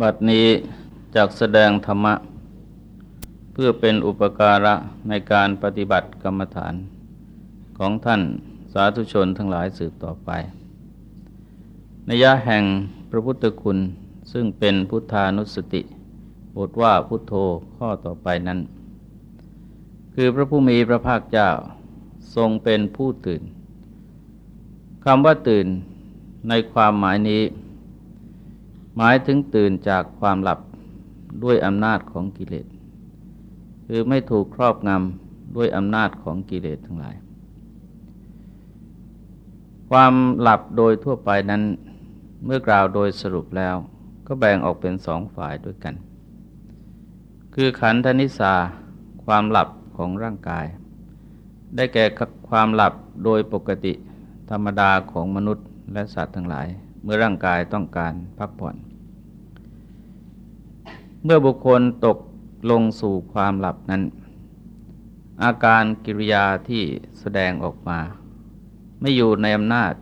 บัดนี้จากแสดงธรรมะ เพื่อเป็นอุปการะในการปฏิบัติกรรมฐาน ของท่านสาธุชนทั้งหลายสืบต่อไปนยะแห่งพระพุทธคุณซึ่งเป็นพุทธานุสติบทว่าพุทโธข้อต่อไปนั้น คือพระผู้มีพระภาคเจ้าทรงเป็นผู้ตื่นคำว่าตื่นในความหมายนี้ หมายถึงตื่นจากความหลับด้วยอำนาจของกิเลสคือไม่ถูกครอบงำด้วยอำนาจของกิเลสทั้งหลาย ความหลับโดยทั่วไปนั้นเมื่อกล่าวโดยสรุปแล้ว ก็แบ่งออกเป็นสองฝ่ายด้วยกัน คือขันธนิสาความหลับของร่างกาย ได้แก่ความหลับโดยปกติธรรมดาของมนุษย์และสัตว์ทั้งหลาย เมื่อร่างกายต้องการพักผ่อน เมื่อบุคคลตกลงสู่ความหลับนั้น อาการกิริยาที่แสดงออกมา ไม่อยู่ในอำนาจ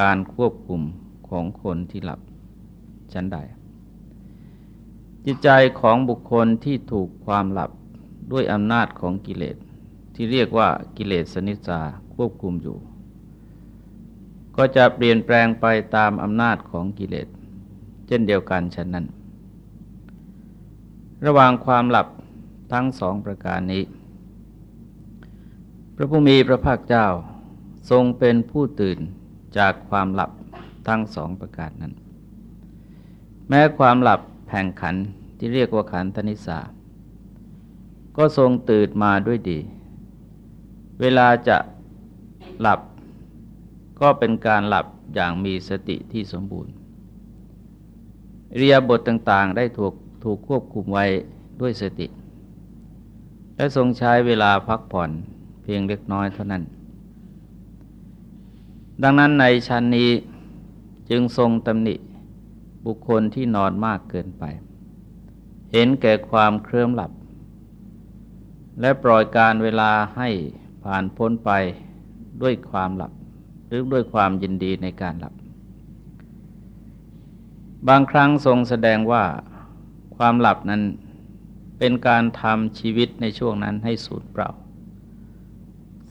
การควบคุมของคนที่หลับชั้นใด จิตใจของบุคคลที่ถูกความหลับด้วยอำนาจของกิเลสที่เรียกว่ากิเลสสนิสาควบคุมอยู่ ก็จะเปลี่ยนแปลงไปตามอำนาจของกิเลส เช่นเดียวกันฉะนั้น ระหว่างความหลับทั้งสองประการนี้ พระผู้มีพระภาคเจ้าทรงเป็นผู้ตื่นจากความหลับทั้งสองประการนั้น แม้ความหลับแห่งขันที่เรียกว่าขันธนิสา ก็ทรงตื่นมาด้วยดี เวลาจะหลับก็เป็นการหลับอย่างมีสติที่สมบูรณ์เรียบทต่างๆ ได้ถูก ถูกควบคุมไว้ด้วยสติ และทรงใช้เวลาพักผ่อนเพียงเล็กน้อยเท่านั้น ดังนั้นในชั้นนี้จึงทรงตำหนิบุคคลที่นอนมากเกินไป เห็นแก่ความเคลื่อมหลับ และปล่อยการเวลาให้ผ่านพ้นไปด้วยความหลับ หรือด้วยความยินดีในการหลับ บางครั้งทรงแสดงว่า ความหลับนั้นเป็นการทำชีวิตในช่วงนั้นให้สูญเปล่า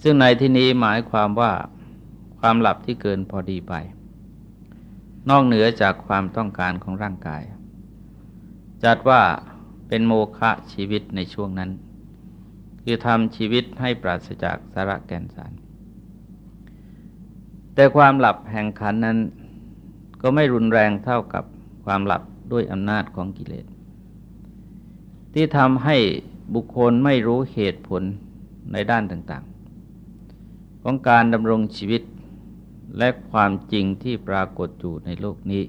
ซึ่งในที่นี้หมายความว่าความหลับที่เกินพอดีไป นอกเหนือจากความต้องการของร่างกาย จัดว่าเป็นโมฆะชีวิตในช่วงนั้น คือทำชีวิตให้ปราศจากสาระแก่นสาร แต่ความหลับแห่งขันนั้นก็ไม่รุนแรงเท่ากับความหลับด้วยอำนาจของกิเลส ที่ทำให้บุคคลไม่รู้เหตุผลในด้านต่างๆ ของการดำรงชีวิตและความจริงที่ปรากฏอยู่ในโลกนี้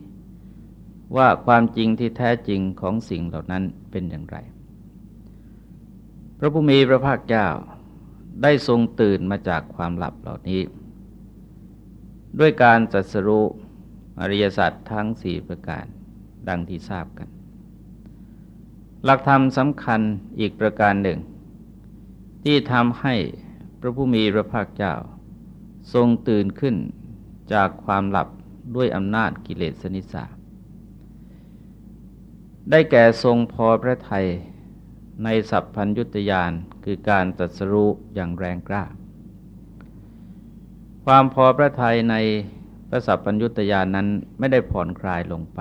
ว่าความจริงที่แท้จริงของสิ่งเหล่านั้นเป็นอย่างไร พระผู้มีพระภาคเจ้าได้ทรงตื่นมาจากความหลับเหล่านี้ ด้วยการจัดสรุอริยสัจทั้งสี่ประการดังที่ทราบกัน หลักธรรมสำคัญอีกประการหนึ่ง ที่ทำให้พระผู้มีพระภาคเจ้า ทรงตื่นขึ้นจากความหลับด้วยอำนาจกิเลสนิสาได้แก่ทรงพอพระไทยในสัพพัญยุตยานคือการตัดสรุอย่างแรงกล้า ความพอพระไทยในพระสัพพัญยุตยานนั้นไม่ได้ผ่อนคลายลงไป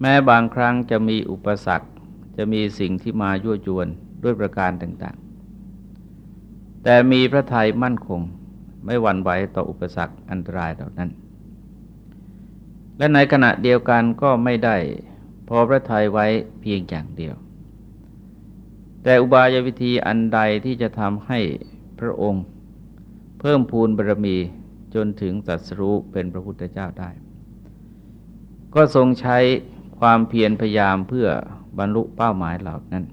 แม้บางครั้งจะมีอุปสรรค จะมีสิ่งที่มายั่วยวนด้วยประการต่างๆ แต่มีพระไทยมั่นคงไม่หวั่นไหวต่ออุปสรรคอันตรายเหล่านั้น และในขณะเดียวกันก็ไม่ได้พอพระทัยไว้เพียงอย่างเดียว แต่อุบายวิธีอันใดที่จะทำให้พระองค์ เพิ่มพูนบารมีจนถึงตัสรู้เป็นพระพุทธเจ้าได้ ก็ทรงใช้ ความเพียรพยายามเพื่อบรรลุเป้าหมายเหล่านั้น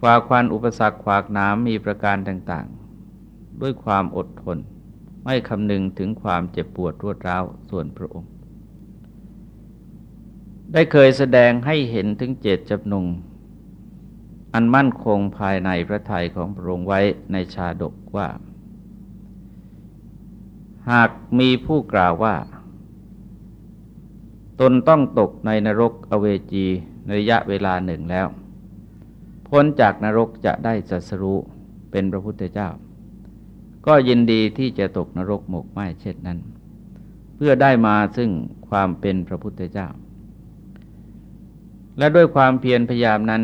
ฝาควันอุปสรรคขวากน้ำมีประการต่างๆ ด้วยความอดทน ไม่คำนึงถึงความเจ็บปวดรวดร้าวส่วนพระองค์ ได้เคยแสดงให้เห็นถึงเจตจำนงอันมั่นคงภายในพระทัยของพระองค์ไว้ในชาดกว่า หากมีผู้กล่าวว่า ตนต้องตกในนรกอเวจีในระยะเวลาหนึ่งแล้ว พ้นจากนรกจะได้สัสรู้เป็นพระพุทธเจ้า ก็ยินดีที่จะตกนรกหมกไหมเช่นนั้น เพื่อได้มาซึ่งความเป็นพระพุทธเจ้า และด้วยความเพียรพยายามนั้น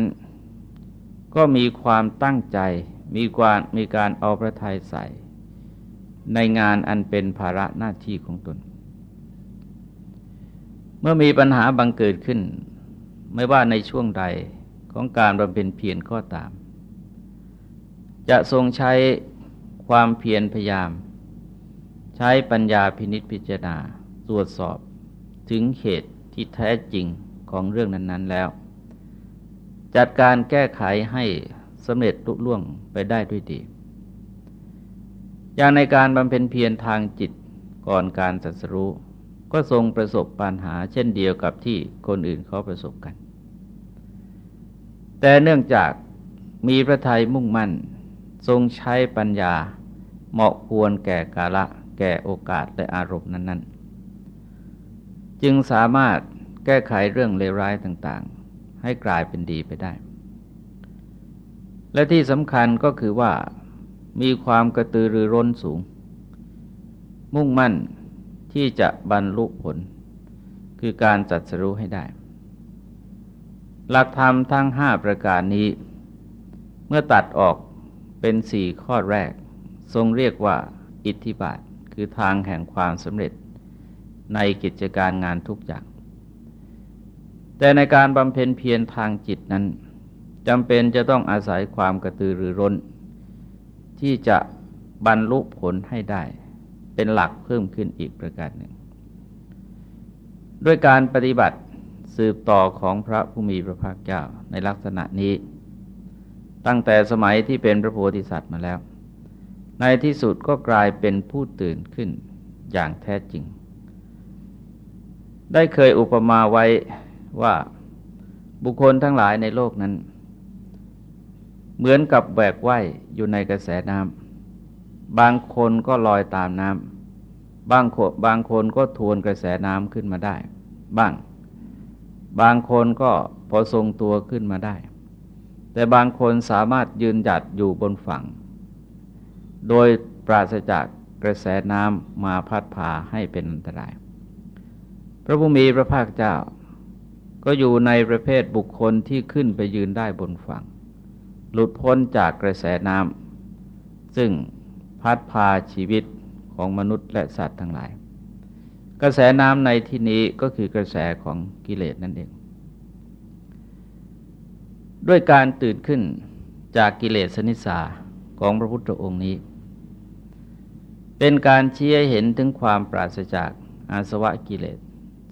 ก็มีความตั้งใจมีการมีการเอาพระทัยใส่ ในงานอันเป็นภาระหน้าที่ของตน เมื่อมีปัญหาบังเกิดขึ้น ไม่ว่าในช่วงใดของการบำเพ็ญเพียรก็ตาม จะทรงใช้ความเพียรพยายาม ใช้ปัญญาพินิษพิจารณาตรวจสอบถึงเหตุที่แท้จริงของเรื่องนั้น ๆแล้ว จัดการแก้ไขให้สำเร็จลุล่วงไปได้ด้วยดี อย่างในการบำเพ็ญเพียรทางจิตก่อนการสัสรู้ ก็ทรงประสบปัญหาเช่นเดียวกับที่คนอื่นเขาประสบกัน แต่เนื่องจากมีพระทัยมุ่งมั่น ทรงใช้ปัญญาเหมาะควรแก่กาละ แก่โอกาสและอารมณ์นั้น ๆ จึงสามารถแก้ไขเรื่องเลวร้ายต่างๆ ให้กลายเป็นดีไปได้ และที่สำคัญก็คือว่ามีความกระตือรือร้นสูง มุ่งมั่น ที่จะบรรลุผล คือการจัดสรู้ให้ได้ หลักธรรมทั้งห้าประการนี้ เมื่อตัดออกเป็นสี่ข้อแรก ทรงเรียกว่าอิทธิบาท คือทางแห่งความสำเร็จในกิจการงานทุกอย่าง แต่ในการบำเพ็ญเพียรทางจิตนั้นจำเป็นจะต้องอาศัยความกระตือรือร้น ที่จะบรรลุผลให้ได้ เป็นหลักเพิ่มขึ้นอีกประการหนึ่ง ด้วยการปฏิบัติสืบต่อของพระผู้มีพระภาคเจ้าในลักษณะนี้ ตั้งแต่สมัยที่เป็นพระโพธิสัตว์มาแล้ว ในที่สุดก็กลายเป็นผู้ตื่นขึ้นอย่างแท้จริง ได้เคยอุปมาไว้ว่าบุคคลทั้งหลายในโลกนั้น เหมือนกับแบกว่ายอยู่ในกระแสน้ำ บางคนก็ลอยตามน้ำบางคนบางคนก็ทวนกระแสน้ำขึ้นมาได้ บ้าง บางคนก็พอทรงตัวขึ้นมาได้ แต่บางคนสามารถยืนหยัดอยู่บนฝั่ง โดยปราศจากกระแสน้ำมาพัดพาให้เป็นอันตราย พระผู้มีพระภาคเจ้า ก็อยู่ในประเภทบุคคลที่ขึ้นไปยืนได้บนฝั่ง หลุดพ้นจากกระแสน้ำซึ่ง พัดพาชีวิตของมนุษย์และสัตว์ทั้งหลาย กระแสน้ำในที่นี้ก็คือกระแสของกิเลสนั่นเอง ด้วยการตื่นขึ้นจากกิเลสนิสาของพระพุทธองค์นี้ เป็นการเชี้ให้เห็นถึงความปราศจากอาสวะกิเลส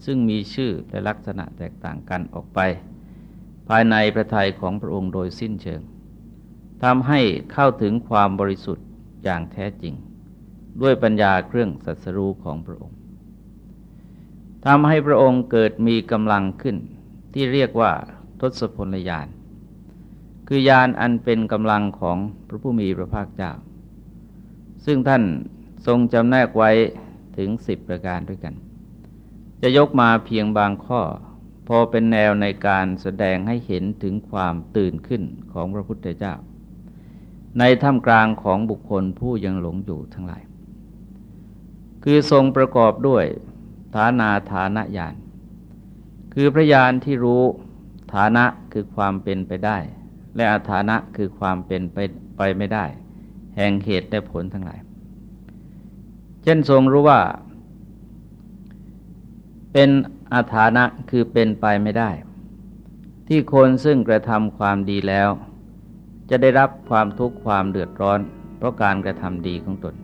ซึ่งมีชื่อและลักษณะแตกต่างกันออกไป ภายในพระทัยของพระองค์โดยสิ้นเชิงทำให้เข้าถึงความบริสุทธิ์ อย่างแท้จริง ด้วยปัญญาเครื่องสัสรู้ของพระองค์ทำให้พระองค์เกิดมีกำลังขึ้นที่เรียกว่าทศพลยานคือยานอันเป็นกำลังของพระผู้มีพระภาคเจ้า ซึ่งท่านทรงจำแนกไว้ถึงสิบประการด้วยกัน จะยกมาเพียงบางข้อ พอเป็นแนวในการแสดงให้เห็นถึงความตื่นขึ้นของพระพุทธเจ้า ในท่ามกลางของบุคคลผู้ยังหลงอยู่ทั้งหลาย คือทรงประกอบด้วยฐานาฐานะญาณ คือพระญาณที่รู้ฐานะคือความเป็นไปได้ และอาฐานะคือความเป็นไปไปไม่ได้ แห่งเหตุและผลทั้งหลาย เช่นทรงรู้ว่า เป็นอาฐานะคือเป็นไปไม่ได้ ที่คนซึ่งกระทำความดีแล้ว จะได้รับความทุกข์ความเดือดร้อน เพราะการกระทำดีของตน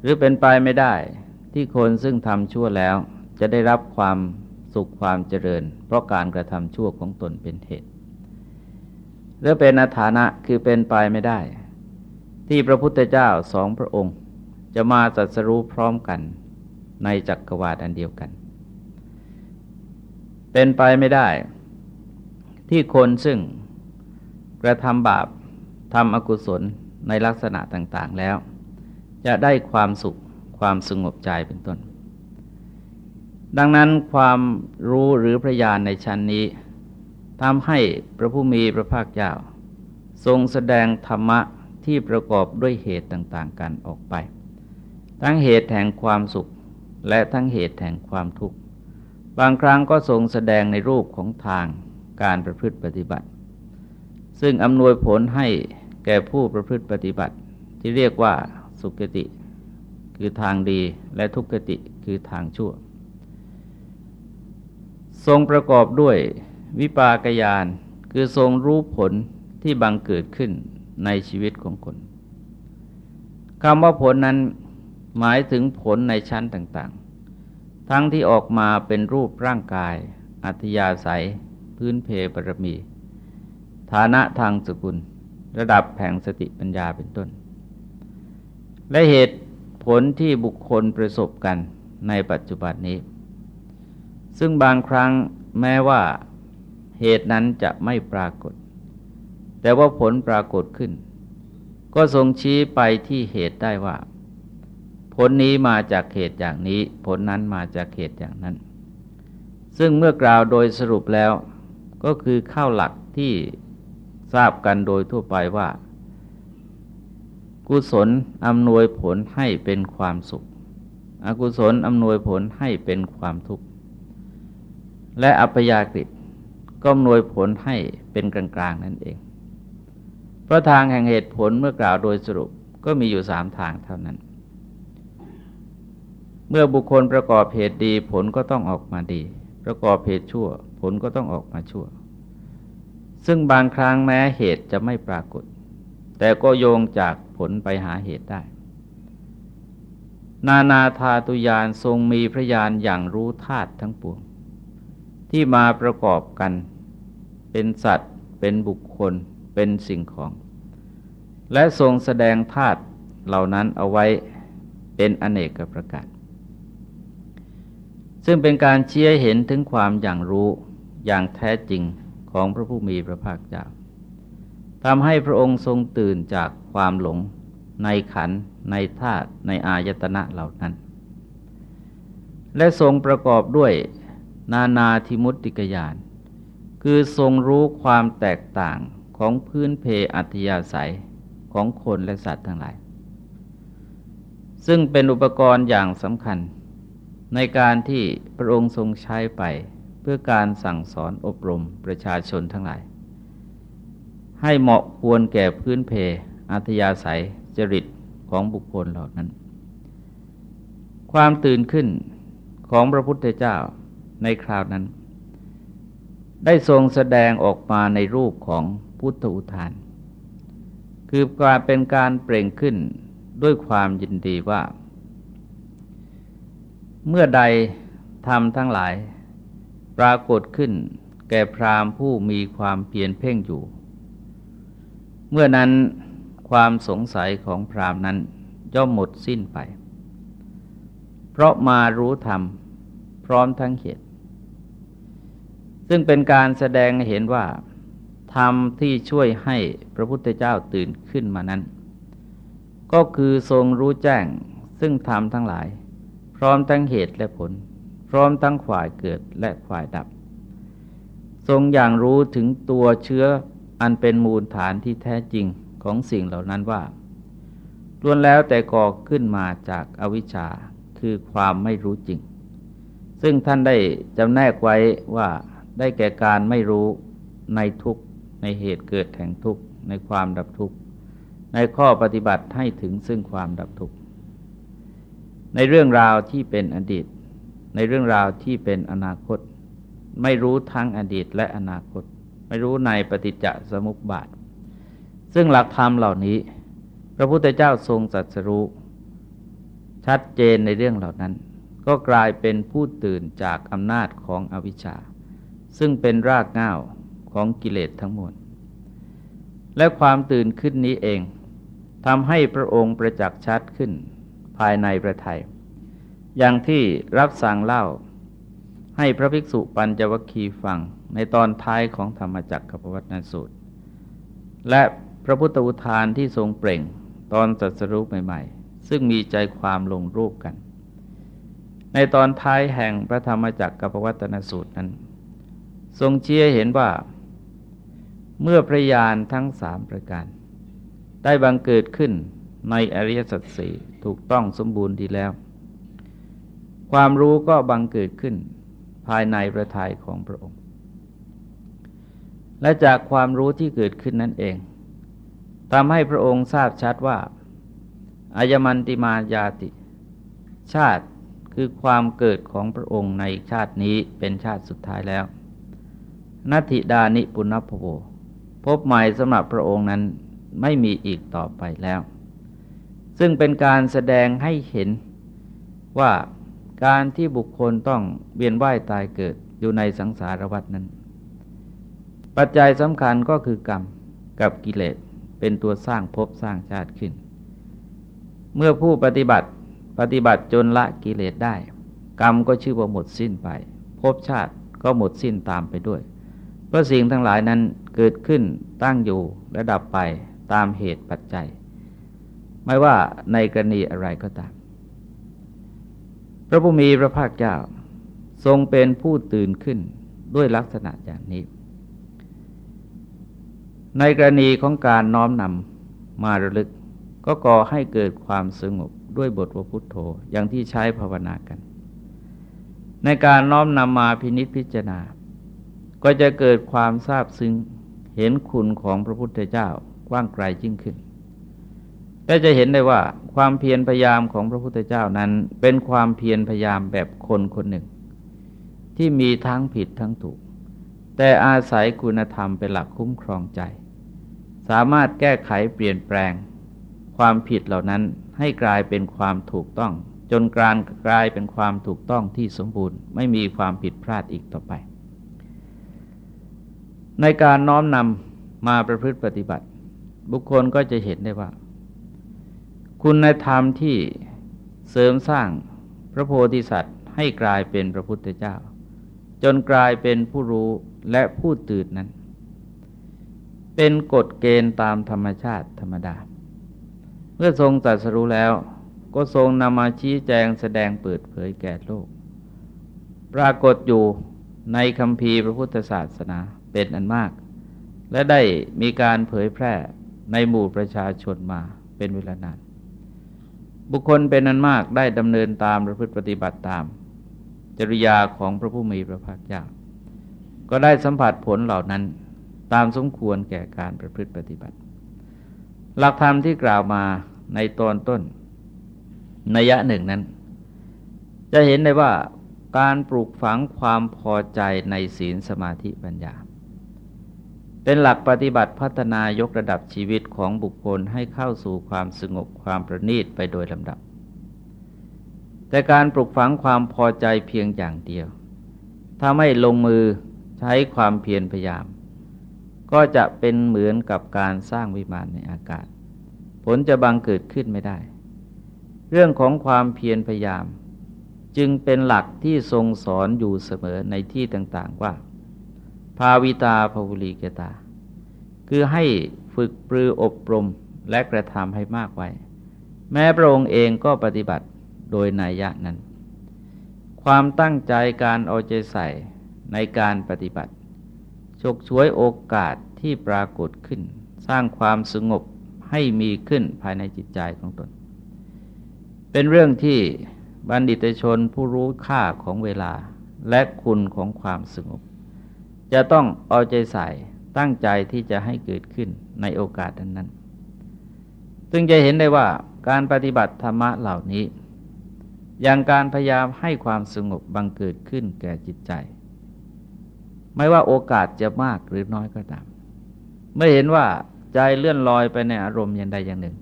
หรือเป็นไปไม่ได้ที่คนซึ่งทำชั่วแล้วจะได้รับความสุขความเจริญ เพราะการกระทำชั่วของตนเป็นเหตุ หรือเป็นอาฐานะคือเป็นไปไม่ได้ ที่พระพุทธเจ้าสองพระองค์ จะมาตรัสรู้พร้อมกันในจักรวาลอันเดียวกัน เป็นไปไม่ได้ ที่คนซึ่ง กระทำบาปทำอกุศลในลักษณะต่างๆแล้ว จะได้ความสุขความสงบใจเป็นต้น ดังนั้นความรู้หรือพระญาณในชั้นนี้ทำให้พระผู้มีพระภาคเจ้า ทรงแสดงธรรมะที่ประกอบด้วยเหตุต่างๆ กันออกไป ทั้งเหตุแห่งความสุขและทั้งเหตุแห่งความทุกข์ บางครั้งก็ทรงแสดงในรูปของทางการประพฤติปฏิบัติ ซึ่งอำนวยผลให้แก่ผู้ประพฤติปฏิบัติ ที่เรียกว่าสุขติ คือทางดีและทุกขติคือทางชั่ว ทรงประกอบด้วยวิปากยาน คือทรงรู้ผลที่บังเกิดขึ้นในชีวิตของคนคำว่าผลนั้นหมายถึงผลในชั้นต่างๆ ทั้งที่ออกมาเป็นรูปร่างกาย อัธยาศัย พื้นเพบารมี ฐานะทางสกุล ระดับแผงสติปัญญาเป็นต้น และเหตุผลที่บุคคลประสบกันในปัจจุบันนี้ ซึ่งบางครั้งแม้ว่าเหตุนั้นจะไม่ปรากฏ แต่ว่าผลปรากฏขึ้น ก็ทรงชี้ไปที่เหตุได้ว่า ผลนี้มาจากเหตุอย่างนี้ ผลนั้นมาจากเหตุอย่างนั้น ซึ่งเมื่อกล่าวโดยสรุปแล้ว ก็คือเข้าหลักที่ ทราบกันโดยทั่วไปว่า กุศลอำนวยผลให้เป็นความสุข อกุศลอำนวยผลให้เป็นความทุกข์ และอัปยากฤิก็อำนวยผลให้เป็นกลางๆนั่นเอง เพราะทางแห่งเหตุผลเมื่อกล่าวโดยสรุปก็มีอยู่สามทางเท่านั้น เมื่อบุคคลประกอบเหตุดีผลก็ต้องออกมาดี ประกอบเหตุชั่ว ผลก็ต้องออกมาชั่ว ซึ่งบางครั้งแม้เหตุจะไม่ปรากฏ แต่ก็โยงจากผลไปหาเหตุได้ นานาธาตุยานทรงมีพระยานอย่างรู้ธาตุทั้งปวง ที่มาประกอบกัน เป็นสัตว์ เป็นบุคคล เป็นสิ่งของ และทรงแสดงธาตุเหล่านั้นเอาไว้เป็นอเนกประการซึ่งเป็นการเชี้เห็นถึงความอย่างรู้อย่างแท้จริง ของพระผู้มีพระภาคเจ้าทำให้พระองค์ทรงตื่นจากความหลงในขัน ในธาตุในอายตนะเหล่านั้น และทรงประกอบด้วยนานาธิมุตติกยาน คือทรงรู้ความแตกต่างของพื้นเพอัธยาศัยของคนและสัตว์ทั้งหลาย ซึ่งเป็นอุปกรณ์อย่างสำคัญในการที่พระองค์ทรงใช้ไป เพื่อการสั่งสอนอบรมประชาชนทั้งหลาย ให้เหมาะควรแก่พื้นเพอัธยาศัยจริตของบุคคลเหล่านั้น ความตื่นขึ้นของพระพุทธเจ้าในคราวนั้น ได้ทรงแสดงออกมาในรูปของพุทธอุทาน คือการเป็นการเปล่งขึ้นด้วยความยินดีว่า เมื่อใดทำทั้งหลาย ปรากฏขึ้นแก่พรามผู้มีความเพียรเพ่งอยู่ เมื่อนั้นความสงสัยของพรามนั้นย่อมหมดสิ้นไป เพราะมารู้ธรรมพร้อมทั้งเหตุ ซึ่งเป็นการแสดงเห็นว่า ธรรมที่ช่วยให้พระพุทธเจ้าตื่นขึ้นมานั้น ก็คือทรงรู้แจ้งซึ่งธรรมทั้งหลาย พร้อมทั้งเหตุและผล ร้อมทั้งฝ่ายเกิดและฝ่ายดับ ทรงอย่างรู้ถึงตัวเชื้ออันเป็นมูลฐานที่แท้จริงของสิ่งเหล่านั้นว่าล้วนแล้วแต่ก่อขึ้นมาจากอวิชชาคือความไม่รู้จริง ซึ่งท่านได้จำแนกไว้ว่าได้แก่การไม่รู้ในทุกในเหตุเกิดแห่งทุกในความดับทุกในข้อปฏิบัติให้ถึงซึ่งความดับทุกในเรื่องราวที่เป็นอดีต ในเรื่องราวที่เป็นอนาคต ไม่รู้ทั้งอดีตและอนาคต ไม่รู้ในปฏิจจสมุปบาท ซึ่งหลักธรรมเหล่านี้ พระพุทธเจ้าทรงสัตสรู้ชัดเจนในเรื่องเหล่านั้น ก็กลายเป็นผู้ตื่นจากอำนาจของอวิชชา ซึ่งเป็นรากง่าวของกิเลสทั้งมวลและความตื่นขึ้นนี้เองทำให้พระองค์ประจักษ์ชัดขึ้นภายในพระไทย อย่างที่รับสั่งเล่า ให้พระภิกษุปัญจวัคคีฟังในตอนท้ายของธรรมจักรกับวัตนสูตร และพระพุทธอุทานที่ทรงเปล่งตอนสัสรุปใหม่ๆ ซึ่งมีใจความลงรูปกัน ในตอนท้ายแห่งพระธรรมจักรกับวัตนสูตรนั้น ทรงเชี้เห็นว่า เมื่อพระญาณทั้งสามประการ ได้บังเกิดขึ้นในอริยสัจสี่ถูกต้องสมบูรณ์ดีแล้ว ความรู้ก็บังเกิดขึ้นภายในพระทัยของพระองค์ และจากความรู้ที่เกิดขึ้นนั่นเองทำให้พระองค์ทราบชัดว่าอายมันติมายาติ ชาติคือความเกิดของพระองค์ในชาตินี้เป็นชาติสุดท้ายแล้วนัตถิดานิปุณพโวพบใหม่สำหรับพระองค์นั้นไม่มีอีกต่อไปแล้ว ซึ่งเป็นการแสดงให้เห็นว่า การที่บุคคลต้องเวียนว่ายตายเกิดอยู่ในสังสารวัฏนั้น ปัจจัยสำคัญก็คือกรรมกับกิเลสเป็นตัวสร้างภพสร้างชาติขึ้น เมื่อผู้ปฏิบัติปฏิบัติจนละกิเลสได้ กรรมก็ชื่อว่าหมดสิ้นไปภพชาติก็หมดสิ้นตามไปด้วย เพราะสิ่งทั้งหลายนั้นเกิดขึ้นตั้งอยู่และดับไปตามเหตุปัจจัย ไม่ว่าในกรณีอะไรก็ตาม ระผู้มีพระภาคเจ้าทรงเป็นผู้ตื่นขึ้นด้วยลักษณะอย่างนี้ ในกรณีของการน้อมนำมาระลึก ก็ก่อให้เกิดความสงบด้วยบทวพุทโธอย่างที่ใช้ภาวนากัน ในการน้อมนำมาพินิษพิจารณา ก็จะเกิดความทราบซึ้งเห็นคุณของพระพุทธเจ้ากว้างไกลยิ่งขึ้น และจะเห็นได้ว่าความเพียรพยายามของพระพุทธเจ้านั้น เป็นความเพียรพยายามแบบคนคนหนึ่ง ที่มีทั้งผิดทั้งถูก แต่อาศัยคุณธรรมเป็นหลักคุ้มครองใจ สามารถแก้ไขเปลี่ยนแปลง ความผิดเหล่านั้นให้กลายเป็นความถูกต้อง จนกลารกลายเป็นความถูกต้องที่สมบูรณ์ ไม่มีความผิดพลาดอีกต่อไป ในการน้อมนำมาประพฤติปฏิบัติ บุคคลก็จะเห็นได้ว่า คุณธรรมที่เสริมสร้างพระโพธิสัตว์ ให้กลายเป็นพระพุทธเจ้า จนกลายเป็นผู้รู้และผู้ตื่นนั้น เป็นกฎเกณฑ์ตามธรรมชาติธรรมดา เมื่อทรงตรัสรู้แล้ว ก็ทรงนำมาชี้แจงแสดงเปิดเผยแก่โลก ปรากฏอยู่ในคำพีพระพุทธศาสนาเป็นอันมาก และได้มีการเผยแพร่ในหมู่ประชาชนมาเป็นเวลานาน บุคคลเป็นอันมากได้ดำเนินตามประพฤติปฏิบัติตาม จริยาของพระผู้มีพระภาคเจ้า ก็ได้สัมผัสผลเหล่านั้นตามสมควรแก่การประพฤติปฏิบัติ หลักธรรมที่กล่าวมาในตอนต้นนัยยะหนึ่งนั้น จะเห็นได้ว่าการปลูกฝังความพอใจในศีลสมาธิปัญญา เป็นหลักปฏิบัติพัฒนายกระดับชีวิตของบุคคลให้เข้าสู่ความสงบความประณีตไปโดยลำดับ แต่การปลูกฝังความพอใจเพียงอย่างเดียว ถ้าไม่ลงมือใช้ความเพียรพยายาม ก็จะเป็นเหมือนกับการสร้างวิมานในอากาศ ผลจะบังเกิดขึ้นไม่ได้ เรื่องของความเพียรพยายาม จึงเป็นหลักที่ทรงสอนอยู่เสมอในที่ต่างๆว่า ภาวิตาภาวุลีเกตา คือให้ฝึกปรืออบรมและกระทำให้มากไว้ แม้พระองค์เองก็ปฏิบัติโดยนัยยะนั้น ความตั้งใจการเอาใจใส่ในการปฏิบัติฉกฉวยโอกาสที่ปรากฏขึ้น สร้างความสงบให้มีขึ้นภายในจิตใจของตน เป็นเรื่องที่บัณฑิตชนผู้รู้ค่าของเวลาและคุณของความสงบ จะต้องเอาใจใส่ตั้งใจที่จะให้เกิดขึ้นในโอกาสนั้นๆ ซึ่งจะเห็นได้ว่าการปฏิบัติธรรมะเหล่านี้ อย่างการพยายามให้ความสงบบังเกิดขึ้นแก่จิตใจ ไม่ว่าโอกาสจะมากหรือน้อยก็ตาม เมื่อเห็นว่าใจเลื่อนลอยไปในอารมณ์อย่างใดอย่างหนึ่ง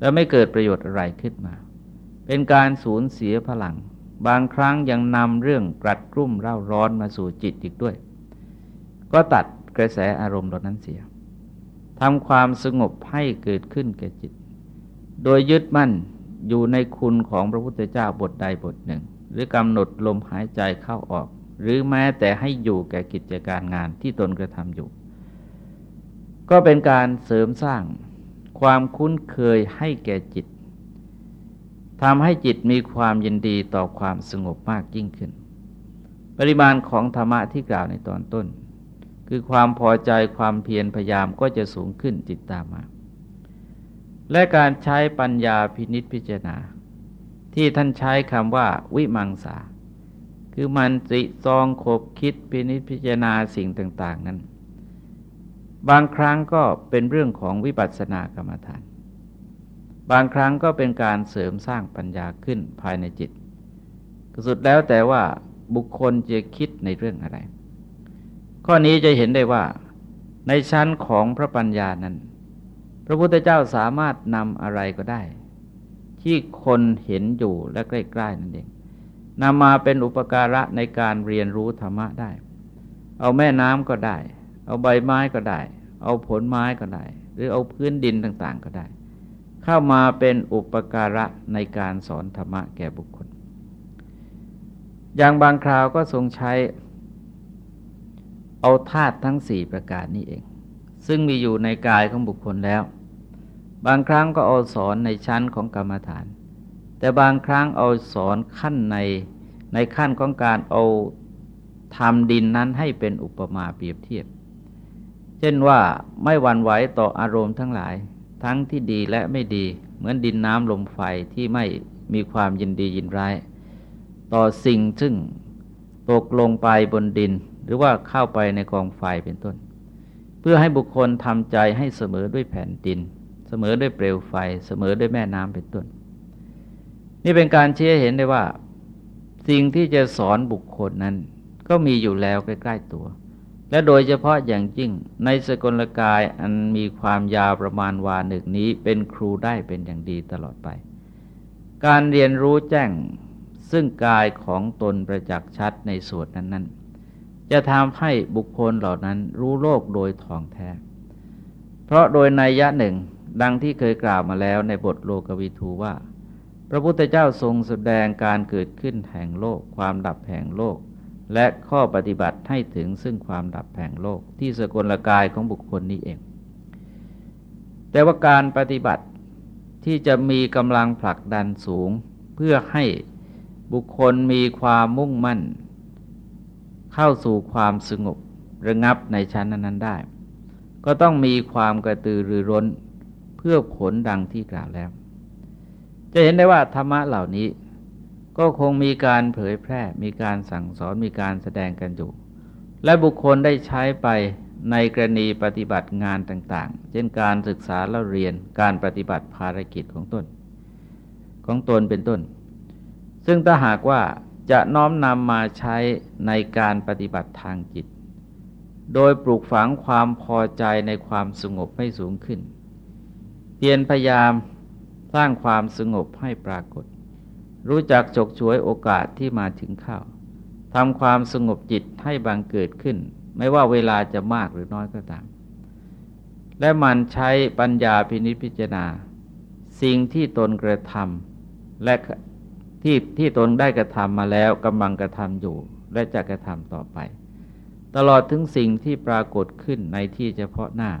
แล้วไม่เกิดประโยชน์อะไรขึ้นมา เป็นการสูญเสียพลัง บางครั้งยังนำเรื่องกรัดกรุ่มเร่าร้อนมาสู่จิตอีกด้วย ก็ตัดกระแสอารมณ์เหล่านั้นเสียทำความสงบให้เกิดขึ้นแก่จิต โดยยึดมั่นอยู่ในคุณของพระพุทธเจ้าบทใดบทหนึ่ง หรือกำหนดลมหายใจเข้าออก หรือแม้แต่ให้อยู่แก่กิจการงานที่ตนกระทำอยู่ ก็เป็นการเสริมสร้างความคุ้นเคยให้แก่จิตทำให้จิตมีความยินดีต่อความสงบมากยิ่งขึ้น ปริมาณของธรรมะที่กล่าวในตอนต้น คือความพอใจความเพียรพยายามก็จะสูงขึ้นจิตตามมา และการใช้ปัญญาพินิษพิจารณา ที่ท่านใช้คำว่าวิมังสา คือมันจิซองขบคิดพินิษพิจารณาสิ่งต่าง ๆ นั้น บางครั้งก็เป็นเรื่องของวิปัสสนากรรมฐาน บางครั้งก็เป็นการเสริมสร้างปัญญาขึ้นภายในจิตสุดแล้วแต่ว่าบุคคลจะคิดในเรื่องอะไร ข้อนี้จะเห็นได้ว่า ในชั้นของพระปัญญานั้น พระพุทธเจ้าสามารถนำอะไรก็ได้ ที่คนเห็นอยู่และใกล้ๆนั่นเองนำมาเป็นอุปการะในการเรียนรู้ธรรมะได้ เอาแม่น้ำก็ได้ เอาใบไม้ก็ได้ เอาผลไม้ก็ได้ หรือเอาพื้นดินต่างๆก็ได้ เข้ามาเป็นอุปการะในการสอนธรรมะแก่บุคคล อย่างบางคราวก็ทรงใช้ เอาธาตุทั้งสี่ประการนี้เอง ซึ่งมีอยู่ในกายของบุคคลแล้ว บางครั้งก็เอาสอนในชั้นของกรรมฐาน แต่บางครั้งเอาสอนขั้นในในขั้นของการเอาทำดินนั้นให้เป็นอุปมาเปรียบเทียบ เช่นว่าไม่หวั่นไหวต่ออารมณ์ทั้งหลาย ทั้งที่ดีและไม่ดี เหมือนดินน้ำลมไฟที่ไม่มีความยินดียินร้าย ต่อสิ่งซึ่งตกลงไปบนดิน หรือว่าเข้าไปในกองไฟเป็นต้น เพื่อให้บุคคลทำใจให้เสมอด้วยแผ่นดิน เสมอด้วยเปลวไฟ เสมอด้วยแม่น้ำเป็นต้น นี่เป็นการเชื่อเห็นได้ว่า สิ่งที่จะสอนบุคคลนั้น ก็มีอยู่แล้วใกล้ๆตัว และโดยเฉพาะอย่างยิ่งในสกลกายอันมีความยาวประมาณวาหนึ่งนี้เป็นครูได้เป็นอย่างดีตลอดไป การเรียนรู้แจ้งซึ่งกายของตนประจักษ์ชัดในส่วนนั้นๆ จะทำให้บุคคลเหล่านั้นรู้โลกโดยท่องแท้ เพราะโดยในยะหนึ่งดังที่เคยกล่าวมาแล้วในบทโลกวิทูว่า พระพุทธเจ้าทรงแสดงการเกิดขึ้นแห่งโลก ความดับแห่งโลก และข้อปฏิบัติให้ถึงซึ่งความดับแห่งโลกที่สกลกายของบุคคลนี้เอง แต่ว่าการปฏิบัติที่จะมีกำลังผลักดันสูง เพื่อให้บุคคลมีความมุ่งมั่น เข้าสู่ความสงบระงับในชั้นนั้นได้ ก็ต้องมีความกระตือรือร้นเพื่อผลดังที่กล่าวแล้ว จะเห็นได้ว่าธรรมะเหล่านี้ก็คงมีการเผยแพร่ มีการสั่งสอน มีการแสดงกันอยู่ และบุคคลได้ใช้ไปในกรณีปฏิบัติงานต่างๆ เช่นการศึกษาและเรียน การปฏิบัติภารกิจของตน ของตนเป็นต้น ซึ่งถ้าหากว่า จะน้อมนำมาใช้ในการปฏิบัติทางจิต โดยปลูกฝังความพอใจในความสงบให้สูงขึ้น เพียรพยายามสร้างความสงบให้ปรากฏ รู้จักจกช่วยโอกาสที่มาถึงเข้าทำความสงบจิตให้บังเกิดขึ้น ไม่ว่าเวลาจะมากหรือน้อยก็ตาม และมันใช้ปัญญาพินิจพิจารณา สิ่งที่ตนกระทำและ ที่ที่ตนได้กระทำมาแล้วกำลังกระทำอยู่ และจะกระทำต่อไป ตลอดถึงสิ่งที่ปรากฏขึ้นในที่เฉพาะหน้า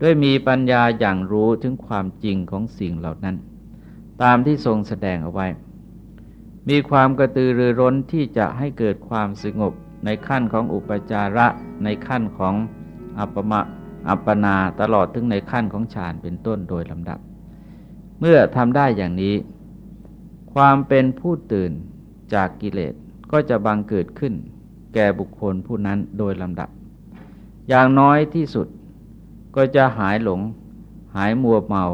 ด้วยมีปัญญาอย่างรู้ถึงความจริงของสิ่งเหล่านั้น ตามที่ทรงแสดงเอาไว้ มีความกระตือรือร้นที่จะให้เกิดความสงบในขั้นของอุปจาระในขั้นของอัปมะอัปปนาตลอดถึงในขั้นของฌานเป็นต้นโดยลำดับ เมื่อทำได้อย่างนี้ ความเป็นผู้ตื่นจากกิเลสก็จะบังเกิดขึ้น แก่บุคคลผู้นั้นโดยลำดับ อย่างน้อยที่สุดก็จะหายหลง หายมัวเมา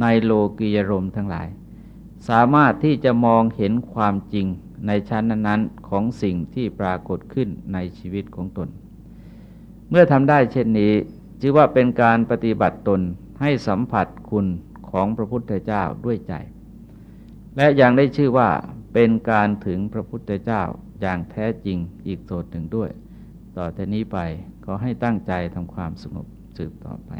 ในโลกียรมทั้งหลาย สามารถที่จะมองเห็นความจริงในชั้นนั้นๆของสิ่งที่ปรากฏขึ้นในชีวิตของตน เมื่อทำได้เช่นนี้ชื่อว่าเป็นการปฏิบัติตนให้สัมผัสคุณของพระพุทธเจ้าด้วยใจ และยังได้ชื่อว่าเป็นการถึงพระพุทธเจ้าอย่างแท้จริงอีกโสดหนึ่งด้วย ต่อแต่นี้ไปขอให้ตั้งใจทำความสงบสืบต่อไป